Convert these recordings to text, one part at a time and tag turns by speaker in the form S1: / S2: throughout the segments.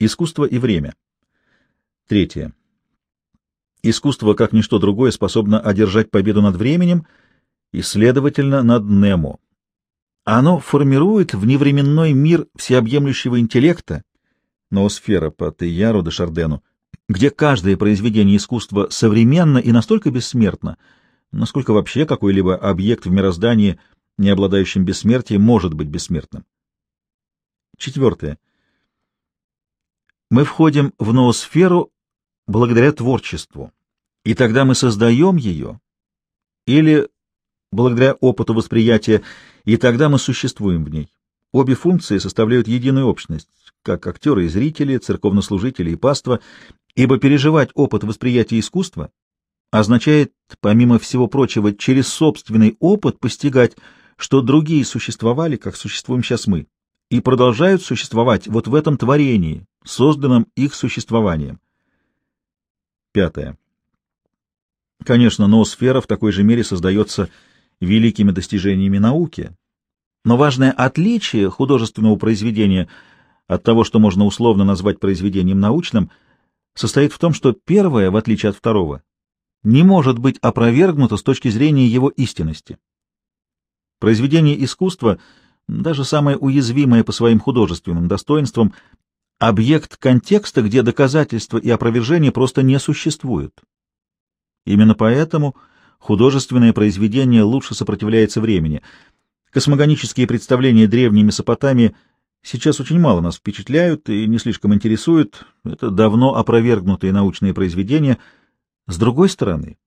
S1: Искусство и время. Третье. Искусство, как ничто другое, способно одержать победу над временем и, следовательно, над Немо. Оно формирует вневременной мир всеобъемлющего интеллекта, ноосфера по Тейяру де Шардену, где каждое произведение искусства современно и настолько бессмертно, насколько вообще какой-либо объект в мироздании, не обладающим бессмертием, может быть бессмертным. Четвертое. Мы входим в ноосферу благодаря творчеству, и тогда мы создаем ее, или благодаря опыту восприятия, и тогда мы существуем в ней. Обе функции составляют единую общность, как актеры и зрители, церковнослужители и паства, ибо переживать опыт восприятия искусства означает, помимо всего прочего, через собственный опыт постигать, что другие существовали, как существуем сейчас мы, и продолжают существовать вот в этом творении, созданном их существованием. Пятое. Конечно, ноосфера в такой же мере создается великими достижениями науки, но важное отличие художественного произведения от того, что можно условно назвать произведением научным, состоит в том, что первое, в отличие от второго, не может быть опровергнуто с точки зрения его истинности. Произведение искусства, даже самое уязвимое по своим художественным достоинствам, объект контекста, где доказательства и опровержения просто не существуют. Именно поэтому художественное произведение лучше сопротивляется времени. Космогонические представления древней Месопотамии сейчас очень мало нас впечатляют и не слишком интересуют. Это давно опровергнутые научные произведения. С другой стороны,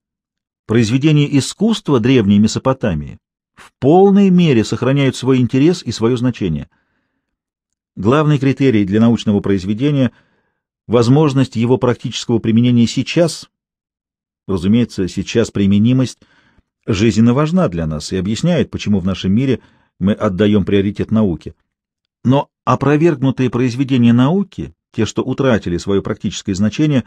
S1: произведения искусства древней Месопотамии в полной мере сохраняют свой интерес и свое значение. Главный критерий для научного произведения — возможность его практического применения сейчас. Разумеется, сейчас применимость жизненно важна для нас и объясняет, почему в нашем мире мы отдаем приоритет науке. Но опровергнутые произведения науки, те, что утратили свое практическое значение,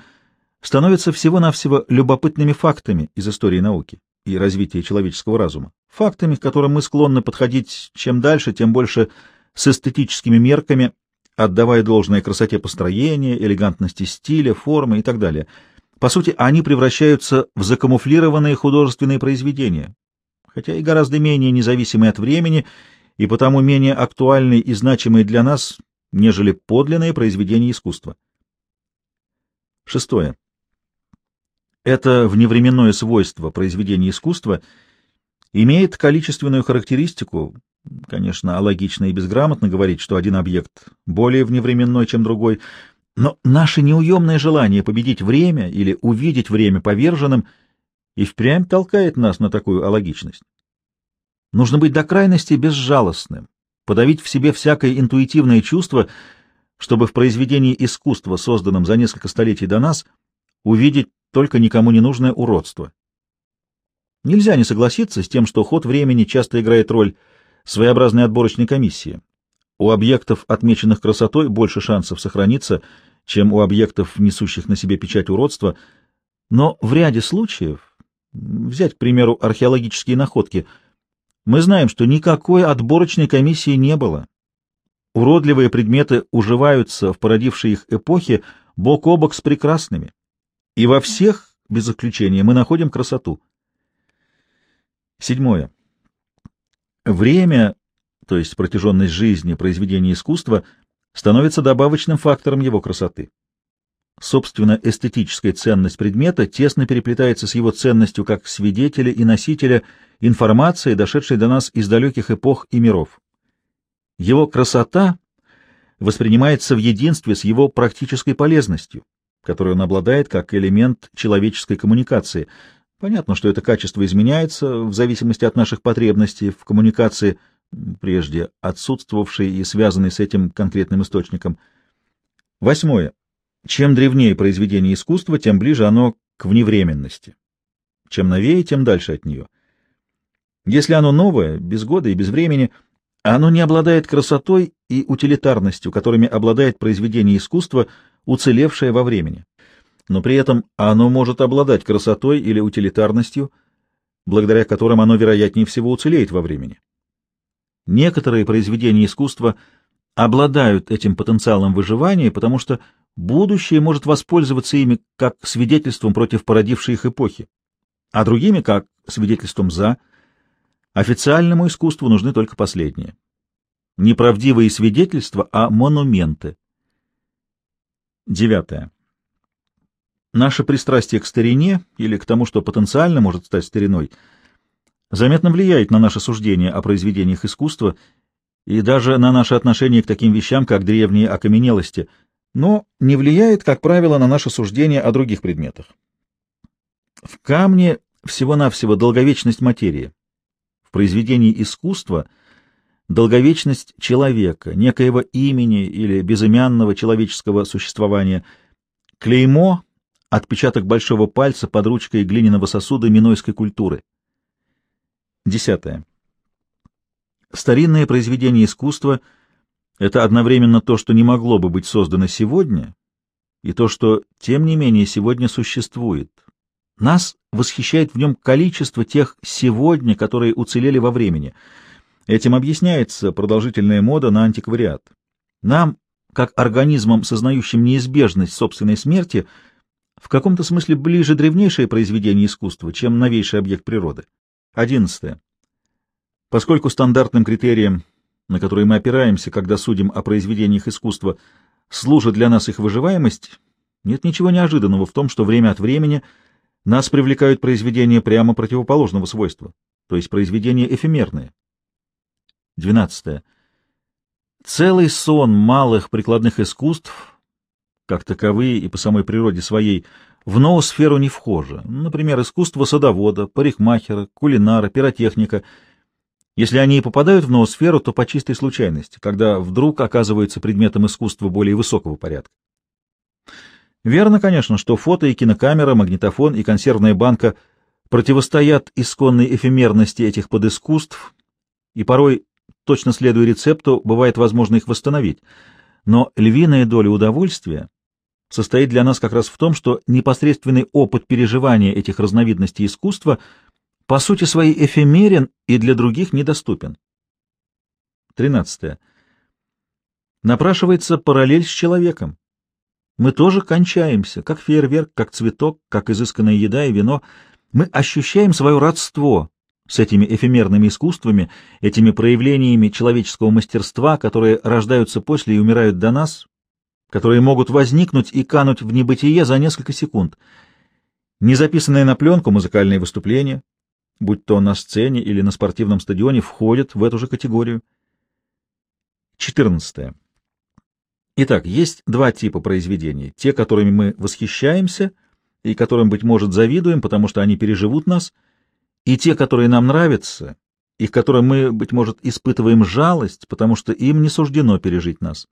S1: становятся всего-навсего любопытными фактами из истории науки и развития человеческого разума, фактами, к которым мы склонны подходить чем дальше, тем больше с эстетическими мерками, отдавая должное красоте построения, элегантности стиля, формы и так далее. По сути, они превращаются в закамуфлированные художественные произведения, хотя и гораздо менее независимые от времени и потому менее актуальные и значимые для нас, нежели подлинные произведения искусства. Шестое. Это вневременное свойство произведения искусства имеет количественную характеристику, конечно, логично и безграмотно говорить, что один объект более вневременной, чем другой, но наше неуемное желание победить время или увидеть время поверженным и впрямь толкает нас на такую алогичность. Нужно быть до крайности безжалостным, подавить в себе всякое интуитивное чувство, чтобы в произведении искусства, созданном за несколько столетий до нас, увидеть только никому не нужное уродство. Нельзя не согласиться с тем, что ход времени часто играет роль своеобразной отборочной комиссии. У объектов, отмеченных красотой, больше шансов сохраниться, чем у объектов, несущих на себе печать уродства, но в ряде случаев, взять, к примеру, археологические находки, мы знаем, что никакой отборочной комиссии не было. Уродливые предметы уживаются в породившей их эпохе бок о бок с прекрасными. И во всех, без исключения, мы находим красоту. Седьмое. Время, то есть протяженность жизни произведения искусства, становится добавочным фактором его красоты. Собственно, эстетическая ценность предмета тесно переплетается с его ценностью как свидетеля и носителя информации, дошедшей до нас из далеких эпох и миров. Его красота воспринимается в единстве с его практической полезностью, которой он обладает как элемент человеческой коммуникации. Понятно, что это качество изменяется в зависимости от наших потребностей в коммуникации, прежде отсутствовавшей и связанной с этим конкретным источником. Восьмое. Чем древнее произведение искусства, тем ближе оно к вневременности. Чем новее, тем дальше от нее. Если оно новое, без года и без времени, оно не обладает красотой и утилитарностью, которыми обладает произведение искусства — уцелевшее во времени. Но при этом оно может обладать красотой или утилитарностью, благодаря которым оно, вероятнее всего, уцелеет во времени. Некоторые произведения искусства обладают этим потенциалом выживания, потому что будущее может воспользоваться ими как свидетельством против породившей их эпохи, а другими как свидетельством за. Официальному искусству нужны только последние. Не правдивые свидетельства, а монументы. Девятое. Наше пристрастие к старине или к тому, что потенциально может стать стариной, заметно влияет на наше суждение о произведениях искусства и даже на наше отношение к таким вещам, как древние окаменелости, но не влияет, как правило, на наше суждение о других предметах. В камне всего-навсего долговечность материи. В произведении искусства долговечность человека, некоего имени или безымянного человеческого существования, клеймо Отпечаток большого пальца под ручкой глиняного сосуда минойской культуры. Десятое. Старинное произведение искусства — это одновременно то, что не могло бы быть создано сегодня, и то, что, тем не менее, сегодня существует. Нас восхищает в нем количество тех «сегодня», которые уцелели во времени. Этим объясняется продолжительная мода на антиквариат. Нам, как организмам, сознающим неизбежность собственной смерти — в каком-то смысле ближе древнейшее произведение искусства, чем новейший объект природы. Одиннадцатое. Поскольку стандартным критерием, на который мы опираемся, когда судим о произведениях искусства, служит для нас их выживаемость, нет ничего неожиданного в том, что время от времени нас привлекают произведения прямо противоположного свойства, то есть произведения эфемерные. Двенадцатое. Целый сон малых прикладных искусств как таковые и по самой природе своей, в ноосферу не вхожи. Например, искусство садовода, парикмахера, кулинара, пиротехника. Если они и попадают в ноосферу, то по чистой случайности, когда вдруг оказываются предметом искусства более высокого порядка. Верно, конечно, что фото и кинокамера, магнитофон и консервная банка противостоят исконной эфемерности этих подискусств, и порой, точно следуя рецепту, бывает возможно их восстановить. Но львиная доля удовольствия состоит для нас как раз в том, что непосредственный опыт переживания этих разновидностей искусства по сути своей эфемерен и для других недоступен. 13. Напрашивается параллель с человеком. Мы тоже кончаемся, как фейерверк, как цветок, как изысканная еда и вино. Мы ощущаем свое родство с этими эфемерными искусствами, этими проявлениями человеческого мастерства, которые рождаются после и умирают до нас, которые могут возникнуть и кануть в небытие за несколько секунд. Незаписанные на пленку музыкальные выступления, будь то на сцене или на спортивном стадионе, входят в эту же категорию. 14. Итак, есть два типа произведений. Те, которыми мы восхищаемся и которым, быть может, завидуем, потому что они переживут нас, и те, которые нам нравятся, и к которым мы, быть может, испытываем жалость, потому что им не суждено пережить нас.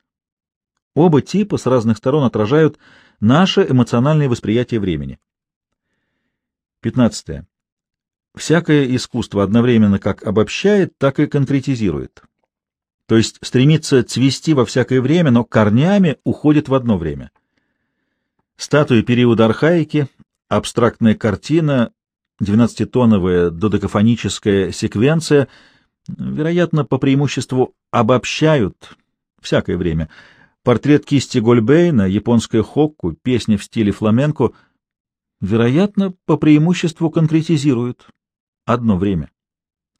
S1: Оба типа с разных сторон отражают наше эмоциональное восприятие времени. 15. Всякое искусство одновременно как обобщает, так и конкретизирует. То есть стремится цвести во всякое время, но корнями уходит в одно время. Статуи периода архаики, абстрактная картина, двенадцатитоновая додекафоническая секвенция, вероятно, по преимуществу обобщают всякое время – Портрет кисти Гольбейна, японская хокку, песня в стиле фламенко, вероятно, по преимуществу конкретизируют одно время.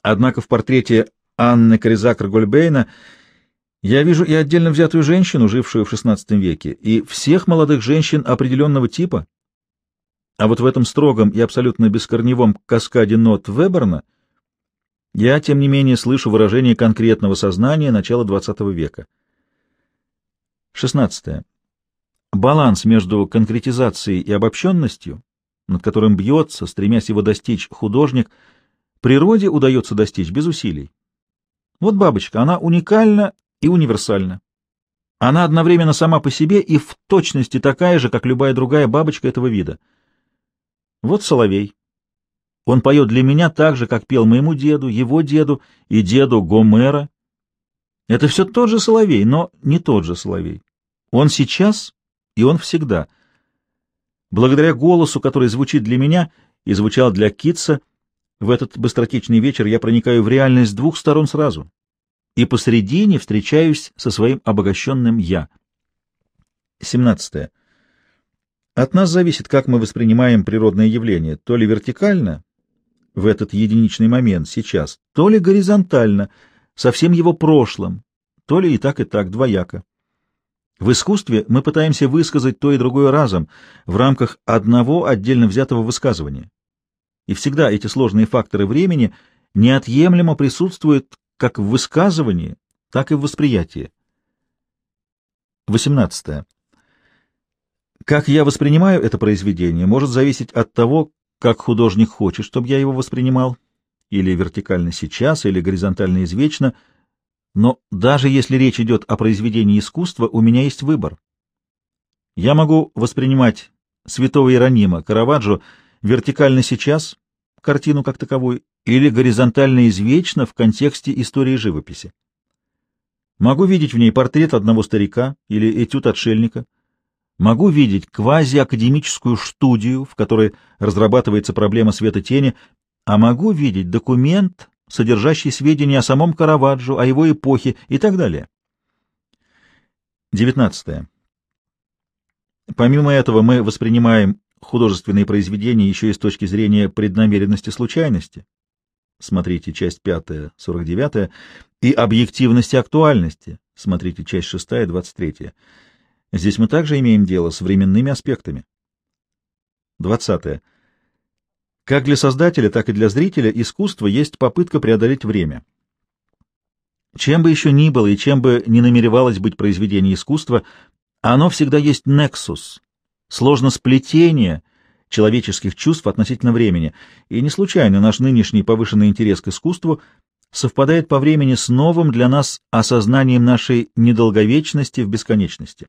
S1: Однако в портрете Анны Коризакр Гольбейна я вижу и отдельно взятую женщину, жившую в XVI веке, и всех молодых женщин определенного типа. А вот в этом строгом и абсолютно бескорневом каскаде нот Веберна я, тем не менее, слышу выражение конкретного сознания начала XX века. 16. Баланс между конкретизацией и обобщенностью, над которым бьется, стремясь его достичь художник, природе удается достичь без усилий. Вот бабочка, она уникальна и универсальна. Она одновременно сама по себе и в точности такая же, как любая другая бабочка этого вида. Вот соловей. Он поет для меня так же, как пел моему деду, его деду и деду Гомера. Это все тот же соловей, но не тот же соловей. Он сейчас, и он всегда. Благодаря голосу, который звучит для меня и звучал для Китса, в этот быстротечный вечер я проникаю в реальность двух сторон сразу. и посредине встречаюсь со своим обогащенным «я». 17. От нас зависит, как мы воспринимаем природное явление, то ли вертикально, в этот единичный момент, сейчас, то ли горизонтально, со всем его прошлым, то ли и так, и так, двояко. В искусстве мы пытаемся высказать то и другое разом, в рамках одного отдельно взятого высказывания. И всегда эти сложные факторы времени неотъемлемо присутствуют как в высказывании, так и в восприятии. 18. Как я воспринимаю это произведение, может зависеть от того, как художник хочет, чтобы я его воспринимал, или вертикально сейчас, или горизонтально извечно, но даже если речь идет о произведении искусства, у меня есть выбор. Я могу воспринимать святого Иеронима, Караваджо вертикально сейчас, картину как таковую, или горизонтально извечно в контексте истории живописи. Могу видеть в ней портрет одного старика или этюд отшельника, Могу видеть квазиакадемическую студию, в которой разрабатывается проблема света-тени, а могу видеть документ, содержащий сведения о самом Караваджо, о его эпохе и так далее. 19. Помимо этого мы воспринимаем художественные произведения еще и с точки зрения преднамеренности случайности. Смотрите часть 5, 49, и объективности актуальности. Смотрите часть 6, 23. Здесь мы также имеем дело с временными аспектами. 20. Как для создателя, так и для зрителя искусство есть попытка преодолеть время. Чем бы еще ни было и чем бы ни намеревалось быть произведение искусства, оно всегда есть нексус, сложно сплетение человеческих чувств относительно времени, и не случайно наш нынешний повышенный интерес к искусству совпадает по времени с новым для нас осознанием нашей недолговечности в бесконечности.